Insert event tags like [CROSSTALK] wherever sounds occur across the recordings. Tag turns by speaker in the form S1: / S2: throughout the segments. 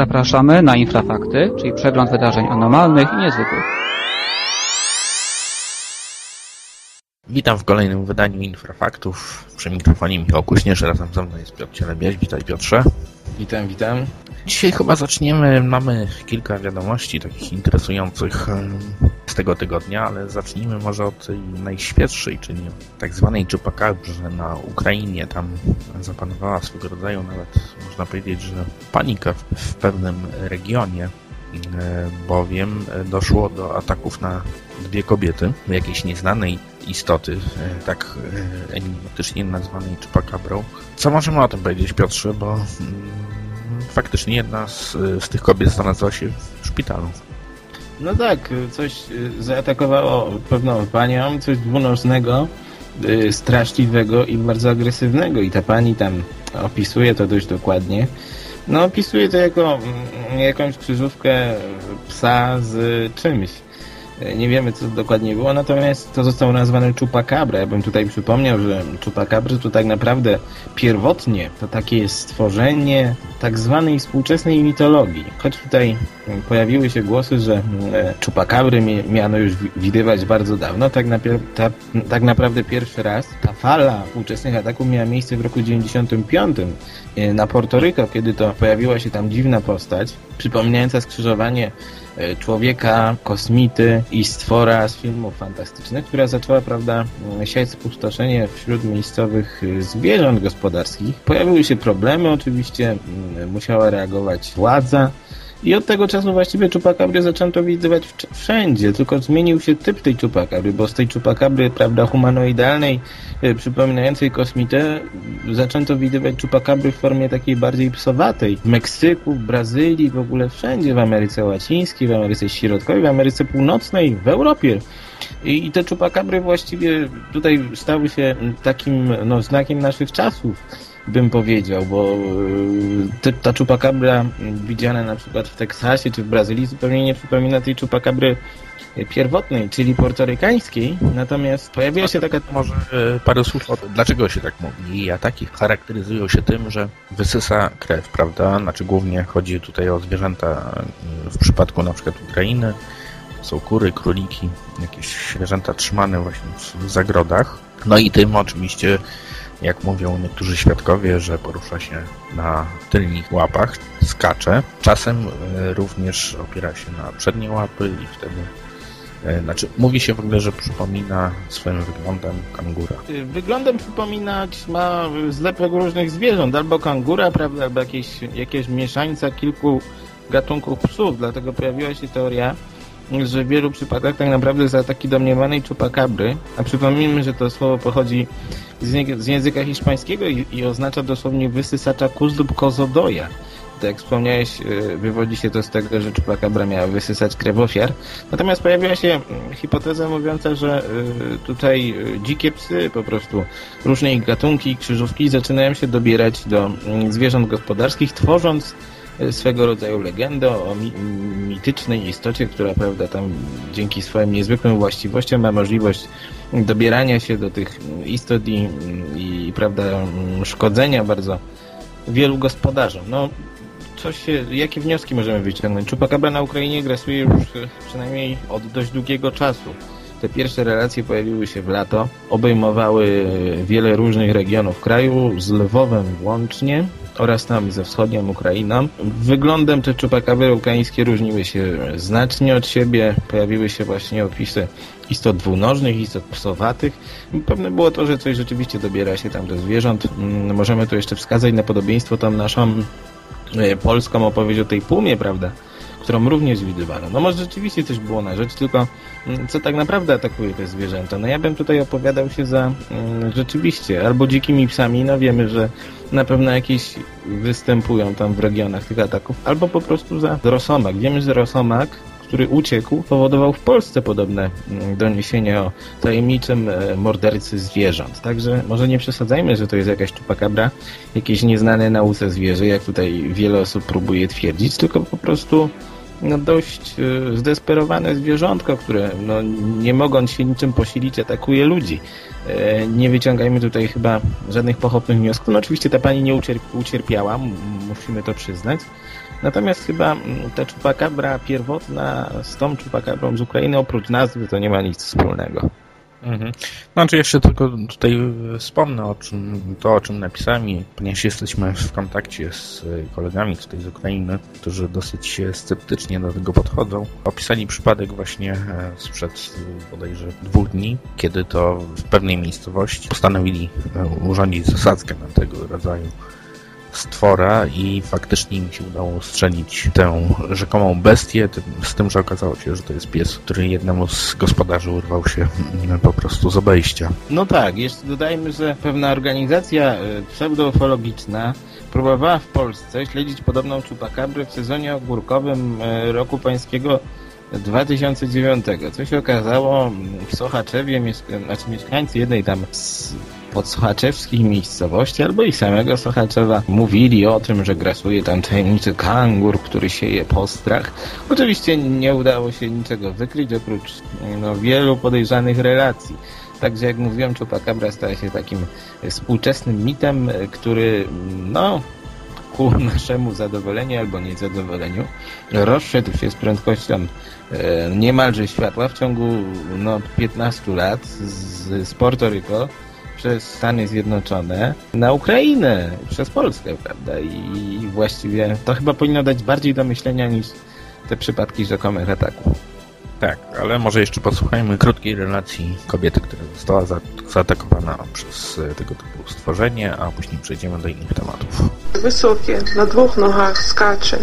S1: Zapraszamy na Infrafakty, czyli przegląd wydarzeń anormalnych i niezwykłych.
S2: Witam w kolejnym wydaniu Infrafaktów. Przy mikrofonie Michał Kuśnierz, razem ze mną jest Piotr Cielebiaś. Witaj Piotrze.
S3: Witam, witam.
S2: Dzisiaj chyba zaczniemy, mamy kilka wiadomości takich interesujących z tego tygodnia, ale zacznijmy może od tej najświeższej, czyli tak zwanej Chupacabrze na Ukrainie. Tam zapanowała swego rodzaju nawet, można powiedzieć, że panika w pewnym regionie, bowiem doszło do ataków na dwie kobiety, jakiejś nieznanej istoty, tak enigmatycznie nazwanej Chupacabrą. Co możemy o tym powiedzieć, Piotrze, bo faktycznie jedna z, z tych kobiet znalazła się w szpitalu.
S3: No tak, coś zaatakowało pewną panią, coś dwunożnego, straszliwego i bardzo agresywnego i ta pani tam opisuje to dość dokładnie. No opisuje to jako jakąś krzyżówkę psa z czymś. Nie wiemy, co dokładnie było, natomiast to zostało nazwane Chupacabra. Ja bym tutaj przypomniał, że Chupacabra to tak naprawdę pierwotnie to takie stworzenie tak zwanej współczesnej mitologii. Choć tutaj pojawiły się głosy, że Chupacabry miano już widywać bardzo dawno, tak, ta, tak naprawdę pierwszy raz ta fala współczesnych ataków miała miejsce w roku 95 na Portoryko, kiedy to pojawiła się tam dziwna postać, przypominająca skrzyżowanie człowieka, kosmity i stwora z filmów fantastycznych, która zaczęła, prawda, siać spustoszenie wśród miejscowych zwierząt gospodarskich. Pojawiły się problemy, oczywiście musiała reagować władza, i od tego czasu właściwie czupakabry zaczęto widywać wszędzie, tylko zmienił się typ tej czupakabry, bo z tej czupakabry, prawda, humanoidalnej, e, przypominającej kosmitę, zaczęto widywać czupakabry w formie takiej bardziej psowatej. W Meksyku, w Brazylii, w ogóle wszędzie, w Ameryce Łacińskiej, w Ameryce Środkowej, w Ameryce Północnej, w Europie. I, i te czupakabry właściwie tutaj stały się takim no, znakiem naszych czasów bym powiedział, bo y, ta czupakabra widziana na przykład w Teksasie czy w Brazylii zupełnie nie przypomina tej czupakabry pierwotnej, czyli portorykańskiej, natomiast pojawiła się taka...
S2: Może y, parę słów o tym, dlaczego się tak mówi. I ataki charakteryzują się tym, że wysysa krew, prawda? Znaczy głównie chodzi tutaj o zwierzęta w przypadku na przykład Ukrainy. Są kury, króliki, jakieś zwierzęta trzymane właśnie w zagrodach. No i tym oczywiście jak mówią niektórzy świadkowie, że porusza się na tylnych łapach, skacze. Czasem e, również opiera się na przednie łapy i wtedy e, znaczy, mówi się w ogóle, że przypomina swoim wyglądem kangura.
S3: Wyglądem przypominać ma zlepek różnych zwierząt, albo kangura, prawda, albo jakieś, jakieś mieszańca kilku gatunków psów, dlatego pojawiła się teoria, że w wielu przypadkach tak naprawdę za ataki domniemanej czupakabry, a przypomnijmy, że to słowo pochodzi z, języka hiszpańskiego i, i, oznacza dosłownie wysysacza kóz lub kozodoja. Tak jak wspomniałeś, y, wywodzi się to z tego, że czupakabra miała wysysać krew ofiar. Natomiast pojawiła się mm, hipoteza mówiąca, że y, tutaj y, dzikie psy, po prostu różne ich gatunki, krzyżówki zaczynają się dobierać do mm, zwierząt gospodarskich, tworząc swego rodzaju legendę o mi mitycznej istocie, która prawda tam dzięki swoim niezwykłym właściwościom ma możliwość dobierania się do tych istot i, i prawda szkodzenia bardzo wielu gospodarzom. No, coś, jakie wnioski możemy wyciągnąć? Chupacabra na Ukrainie grasuje już przynajmniej od dość długiego czasu. Te pierwsze relacje pojawiły się w lato, obejmowały wiele różnych regionów kraju, z Lwowem włącznie oraz tam ze wschodnią Ukrainą. Wyglądem te czupakabry ukraińskie różniły się znacznie od siebie. Pojawiły się właśnie opisy istot dwunożnych, istot psowatych. Pewne było to, że coś rzeczywiście dobiera się tam do zwierząt. Mm, możemy tu jeszcze wskazać na podobieństwo tą naszą e, polską opowieść o tej pumie, prawda? Którą również widywano. No może rzeczywiście coś było na rzecz, tylko mm, co tak naprawdę atakuje te zwierzęta? No ja bym tutaj opowiadał się za mm, rzeczywiście albo dzikimi psami, no wiemy, że na pewno jakieś występują tam w regionach tych ataków, albo po prostu za rosomak. Wiemy, że rosomak który uciekł, powodował w Polsce podobne mm, doniesienia o tajemniczym e, mordercy zwierząt. Także może nie przesadzajmy, że to jest jakaś czupakabra, jakieś nieznane nauce zwierzę, jak tutaj wiele osób próbuje twierdzić, tylko po prostu no, dość e, zdesperowane zwierzątko, które no, nie mogąc się niczym posilić atakuje ludzi. E, nie wyciągajmy tutaj chyba żadnych pochopnych wniosków. No oczywiście ta pani nie ucierpiała, musimy to przyznać. Natomiast chyba ta czupakabra pierwotna z tą czupakabrą z Ukrainy oprócz nazwy to nie ma nic wspólnego.
S2: Mhm. Znaczy jeszcze tylko tutaj wspomnę o czym, to, o czym napisałem ponieważ jesteśmy w kontakcie z kolegami tutaj z Ukrainy, którzy dosyć sceptycznie do tego podchodzą, opisali przypadek właśnie e, sprzed bodajże dwóch dni, kiedy to w pewnej miejscowości postanowili e, urządzić zasadzkę na tego rodzaju stwora i faktycznie im się udało strzelić tę rzekomą bestię, z tym, że okazało się, że to jest pies, który jednemu z gospodarzy urwał się mm, po prostu z obejścia.
S3: No tak, jeszcze dodajmy, że pewna organizacja e, pseudofologiczna próbowała w Polsce śledzić podobną czupakabrę w sezonie ogórkowym e, roku pańskiego 2009. Co się okazało, w Sochaczewie znaczy mieszkańcy jednej tam z podsochaczewskich miejscowości albo i samego Sochaczewa mówili o tym, że grasuje tam tajemniczy kangur, który sieje postrach. Oczywiście nie udało się niczego wykryć oprócz no, wielu podejrzanych relacji. Także jak mówiłem, Chupacabra stała się takim współczesnym mitem, który no ku [LAUGHS] naszemu zadowoleniu albo niezadowoleniu rozszedł się z prędkością e, niemalże światła w ciągu no, 15 lat z, z Porto Rico przez Stany Zjednoczone na Ukrainę, przez Polskę, prawda? I właściwie to chyba powinno dać bardziej do myślenia niż te przypadki rzekomych ataków.
S2: Tak, ale może jeszcze posłuchajmy krótkiej relacji kobiety, która została zaatakowana przez e, tego typu stworzenie, a później przejdziemy do innych tematów.
S4: Wysokie, na dwóch nogach skacze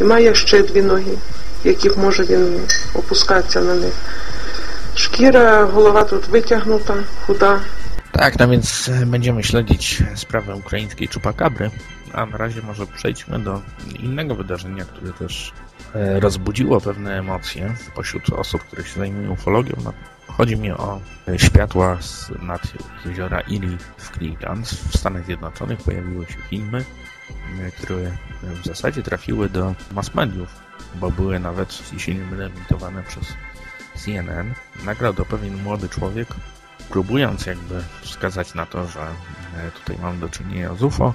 S4: i ma jeszcze dwie nogi, jakich może він опускатися на них. Шкіра, голова тут витягнута, худа,
S2: tak, no więc e, będziemy śledzić sprawę ukraińskiej czupakabry, a na razie może przejdźmy do innego wydarzenia, które też e, rozbudziło pewne emocje pośród osób, które się zajmują ufologią. No, chodzi mi o e, światła z nad jeziora Erie w Cleveland w Stanach Zjednoczonych. Pojawiły się filmy, które w zasadzie trafiły do mass mediów, bo były nawet, jeśli nie mylę, emitowane przez CNN. Nagrał to pewien młody człowiek, próbując jakby wskazać na to, że e, tutaj mam do czynienia z UFO,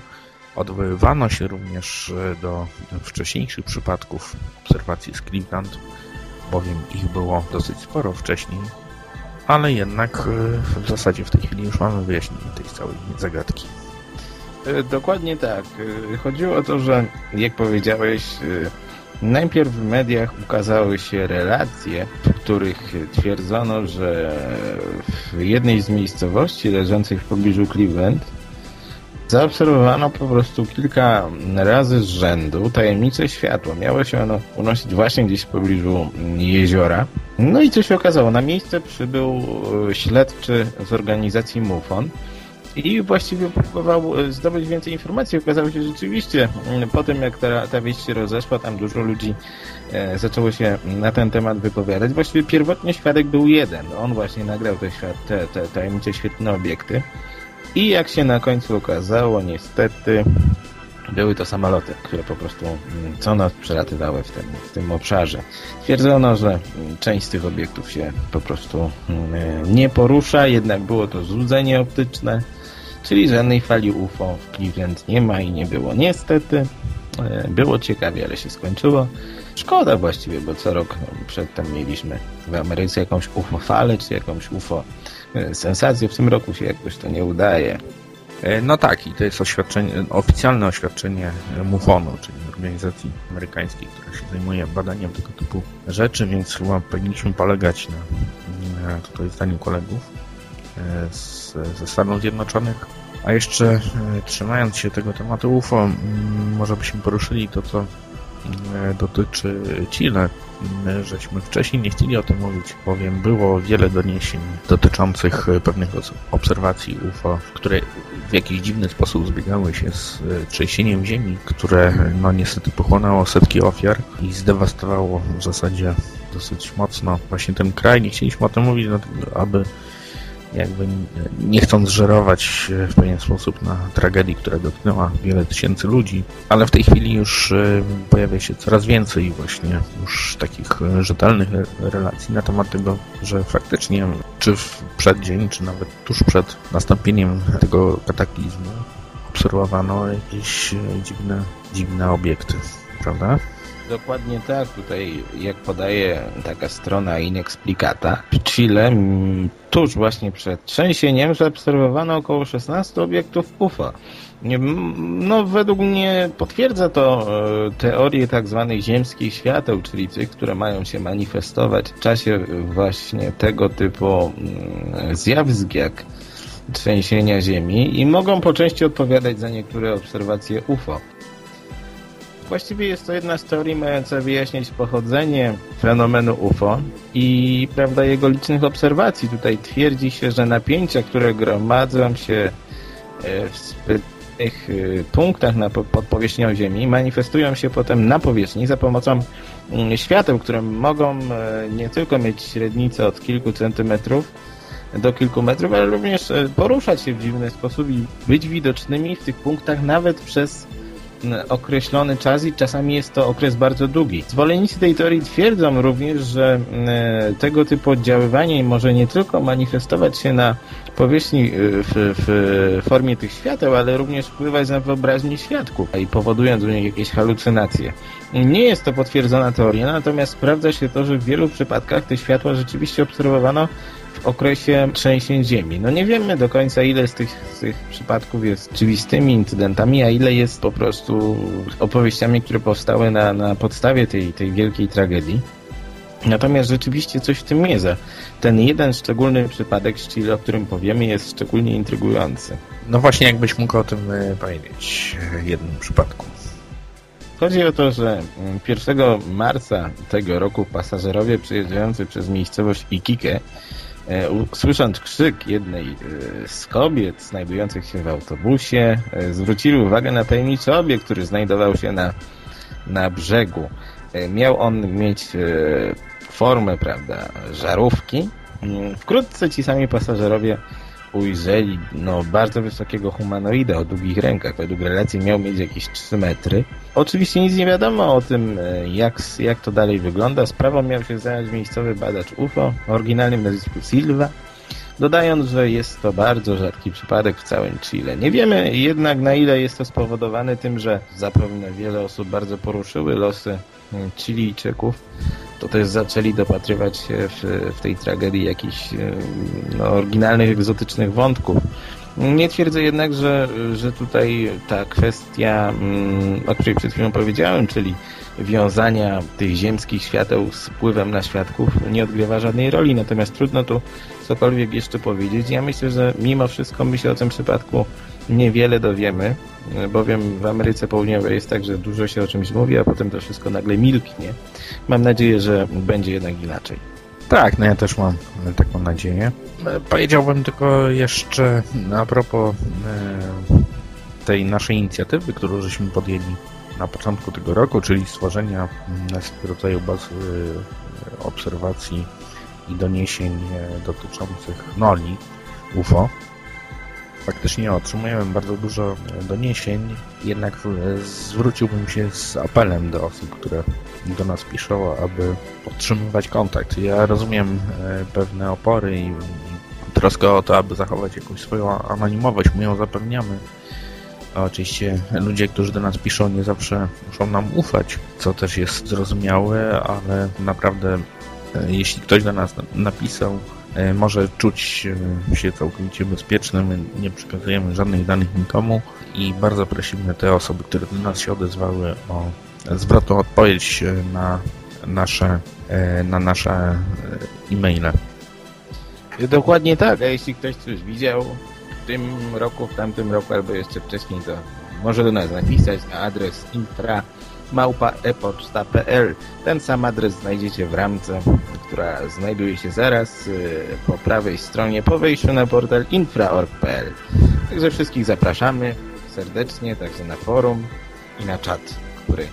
S2: odwoływano się również e, do wcześniejszych przypadków obserwacji z Cleveland, bowiem ich było dosyć sporo wcześniej, ale jednak e, w zasadzie w tej chwili już mamy wyjaśnienie tej całej zagadki.
S3: Dokładnie tak. Chodziło o to, że jak powiedziałeś, Najpierw w mediach ukazały się relacje, w których twierdzono, że w jednej z miejscowości leżących w pobliżu Cleveland zaobserwowano po prostu kilka razy z rzędu tajemnicze światło. Miało się ono unosić właśnie gdzieś w pobliżu jeziora. No i co się okazało? Na miejsce przybył śledczy z organizacji MUFON, i właściwie próbował e, zdobyć więcej informacji. Okazało się że rzeczywiście, mm, po tym jak ta, ta wieść się rozeszła, tam dużo ludzi e, zaczęło się na ten temat wypowiadać. Właściwie pierwotnie świadek był jeden. On właśnie nagrał te, te, te tajemnicze świetne obiekty. I jak się na końcu okazało, niestety były to samoloty, które po prostu mm, co noc przelatywały w tym, w tym obszarze. Twierdzono, że mm, część z tych obiektów się po prostu nie porusza, jednak było to złudzenie optyczne. Czyli żadnej fali UFO w Cleveland nie ma i nie było. Niestety e, było ciekawie, ale się skończyło. Szkoda właściwie, bo co rok przedtem mieliśmy w Ameryce jakąś UFO falę, czy jakąś UFO e, sensację. W tym roku się jakoś to nie udaje.
S2: E, no tak, i to jest oświadczenie, oficjalne oświadczenie MUFON-u, czyli organizacji amerykańskiej, która się zajmuje badaniem tego typu rzeczy, więc chyba powinniśmy polegać na, na tutaj zdaniu kolegów z, ze Stanów Zjednoczonych. A jeszcze e, trzymając się tego tematu UFO, może byśmy poruszyli to, co e, dotyczy Chile, żeśmy wcześniej nie chcieli o tym mówić, bowiem było wiele doniesień dotyczących pewnych obserwacji UFO, które w jakiś dziwny sposób zbiegały się z e, trzęsieniem ziemi, które no niestety pochłonęło setki ofiar i zdewastowało w zasadzie dosyć mocno właśnie ten kraj. Nie chcieliśmy o tym mówić, aby jakby nie chcąc żerować w pewien sposób na tragedii, która dotknęła wiele tysięcy ludzi, ale w tej chwili już e, pojawia się coraz więcej właśnie już takich e, rzetelnych relacji na temat tego, że faktycznie czy w przeddzień, czy nawet tuż przed nastąpieniem tego kataklizmu obserwowano jakieś dziwne, dziwne obiekty, prawda?
S3: Dokładnie tak. Tutaj, jak podaje taka strona Inexplicata, w Chile tuż właśnie przed trzęsieniem zaobserwowano około 16 obiektów UFO. No, według mnie potwierdza to e, teorię tak zwanych ziemskich świateł, czyli tych, które mają się manifestować w czasie właśnie tego typu zjawisk jak trzęsienia Ziemi i mogą po części odpowiadać za niektóre obserwacje UFO. Właściwie jest to jedna z teorii mająca wyjaśnić pochodzenie fenomenu UFO i prawda jego licznych obserwacji. Tutaj twierdzi się, że napięcia, które gromadzą się e, w sprytnych e, punktach na, pod powierzchnią Ziemi, manifestują się potem na powierzchni za pomocą mm, świateł, które mogą e, nie tylko mieć średnicę od kilku centymetrów do kilku metrów, ale również poruszać się w dziwny sposób i być widocznymi w tych punktach nawet przez określony czas i czasami jest to okres bardzo długi. Zwolennicy tej teorii twierdzą również, że e, tego typu oddziaływanie może nie tylko manifestować się na powierzchni e, w, w formie tych świateł, ale również wpływać na wyobraźnię świadków i powodując u nich jakieś halucynacje. Nie jest to potwierdzona teoria, natomiast sprawdza się to, że w wielu przypadkach te światła rzeczywiście obserwowano okresie trzęsień ziemi. No nie wiemy do końca, ile z tych, z tych przypadków jest rzeczywistymi incydentami, a ile jest po prostu opowieściami, które powstały na, na podstawie tej, tej wielkiej tragedii. Natomiast rzeczywiście coś w tym jest. Ten jeden szczególny przypadek z Chile, o którym powiemy, jest szczególnie intrygujący.
S2: No właśnie, jakbyś mógł o tym e, powiedzieć w jednym przypadku.
S3: Chodzi o to, że 1 mm, marca tego roku pasażerowie przyjeżdżający przez miejscowość Iquique E, słysząc krzyk jednej e, z kobiet znajdujących się w autobusie, e, zwrócili uwagę na tajemniczy obiekt, który znajdował się na, na brzegu. Miał on mieć formę, prawda, żarówki. Mm, wkrótce ci sami pasażerowie ujrzeli no, bardzo wysokiego humanoida o długich rękach. Według relacji miał mieć jakieś 3 metry. Oczywiście nic nie wiadomo o tym, e, jak, jak to dalej wygląda. Sprawą miał się zająć miejscowy badacz UFO o oryginalnym nazwisku Silva, dodając, że jest to bardzo rzadki przypadek w całym Chile. Nie wiemy jednak na ile jest to spowodowane tym, że zapewne wiele osób bardzo poruszyły losy mm, Chilijczyków to też zaczęli dopatrywać się w, w tej tragedii jakichś e, no, oryginalnych, egzotycznych wątków. Nie twierdzę jednak, że, że tutaj ta kwestia, mm, o której przed chwilą powiedziałem, czyli wiązania tych ziemskich świateł z wpływem na świadków nie odgrywa żadnej roli, natomiast trudno tu cokolwiek jeszcze powiedzieć. Ja myślę, że mimo wszystko my się o tym przypadku niewiele dowiemy, bowiem w Ameryce Południowej jest tak, że dużo się o czymś mówi, a potem to wszystko nagle milknie. Mam nadzieję, że będzie jednak inaczej.
S2: Tak, no ja też mam taką nadzieję. Powiedziałbym tylko jeszcze a propos e, tej naszej inicjatywy, którą żeśmy podjęli na początku tego roku, czyli stworzenia swego rodzaju bazy e, obserwacji i doniesień e, dotyczących noli UFO faktycznie otrzymujemy bardzo dużo e, doniesień, jednak e, zwróciłbym się z apelem do osób, które do nas piszą, aby podtrzymywać kontakt. Ja rozumiem e, pewne opory i troskę o to, aby zachować jakąś swoją anonimowość, my ją zapewniamy. Oczywiście ludzie, którzy do nas piszą, nie zawsze muszą nam ufać, co też jest zrozumiałe, ale naprawdę jeśli ktoś do nas napisał, może czuć e, się całkowicie bezpieczny. My nie przekazujemy żadnych danych nikomu i bardzo prosimy te osoby, które do nas się odezwały o zwrotną odpowiedź e, na nasze, na nasze e-maile.
S3: Dokładnie tak, a jeśli ktoś coś widział w tym roku, w tamtym roku albo jeszcze wcześniej, to może do nas napisać na adres infra małpa epoczta.pl. Ten sam adres znajdziecie w ramce, która znajduje się zaraz y, po prawej stronie po wejściu na portal infra.org.pl. Także wszystkich zapraszamy serdecznie, także na forum i na czat, który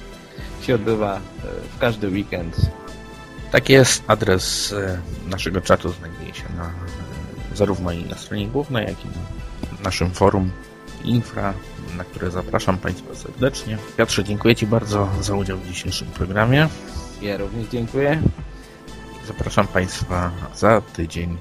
S3: się odbywa y, w każdy weekend.
S2: Tak jest, adres y, naszego czatu znajduje się na zarówno i na stronie głównej, jak i na naszym forum Infra, na które zapraszam Państwa serdecznie. Piotrze, dziękuję Ci bardzo za udział w dzisiejszym programie.
S3: Ja również dziękuję.
S2: Zapraszam Państwa za tydzień.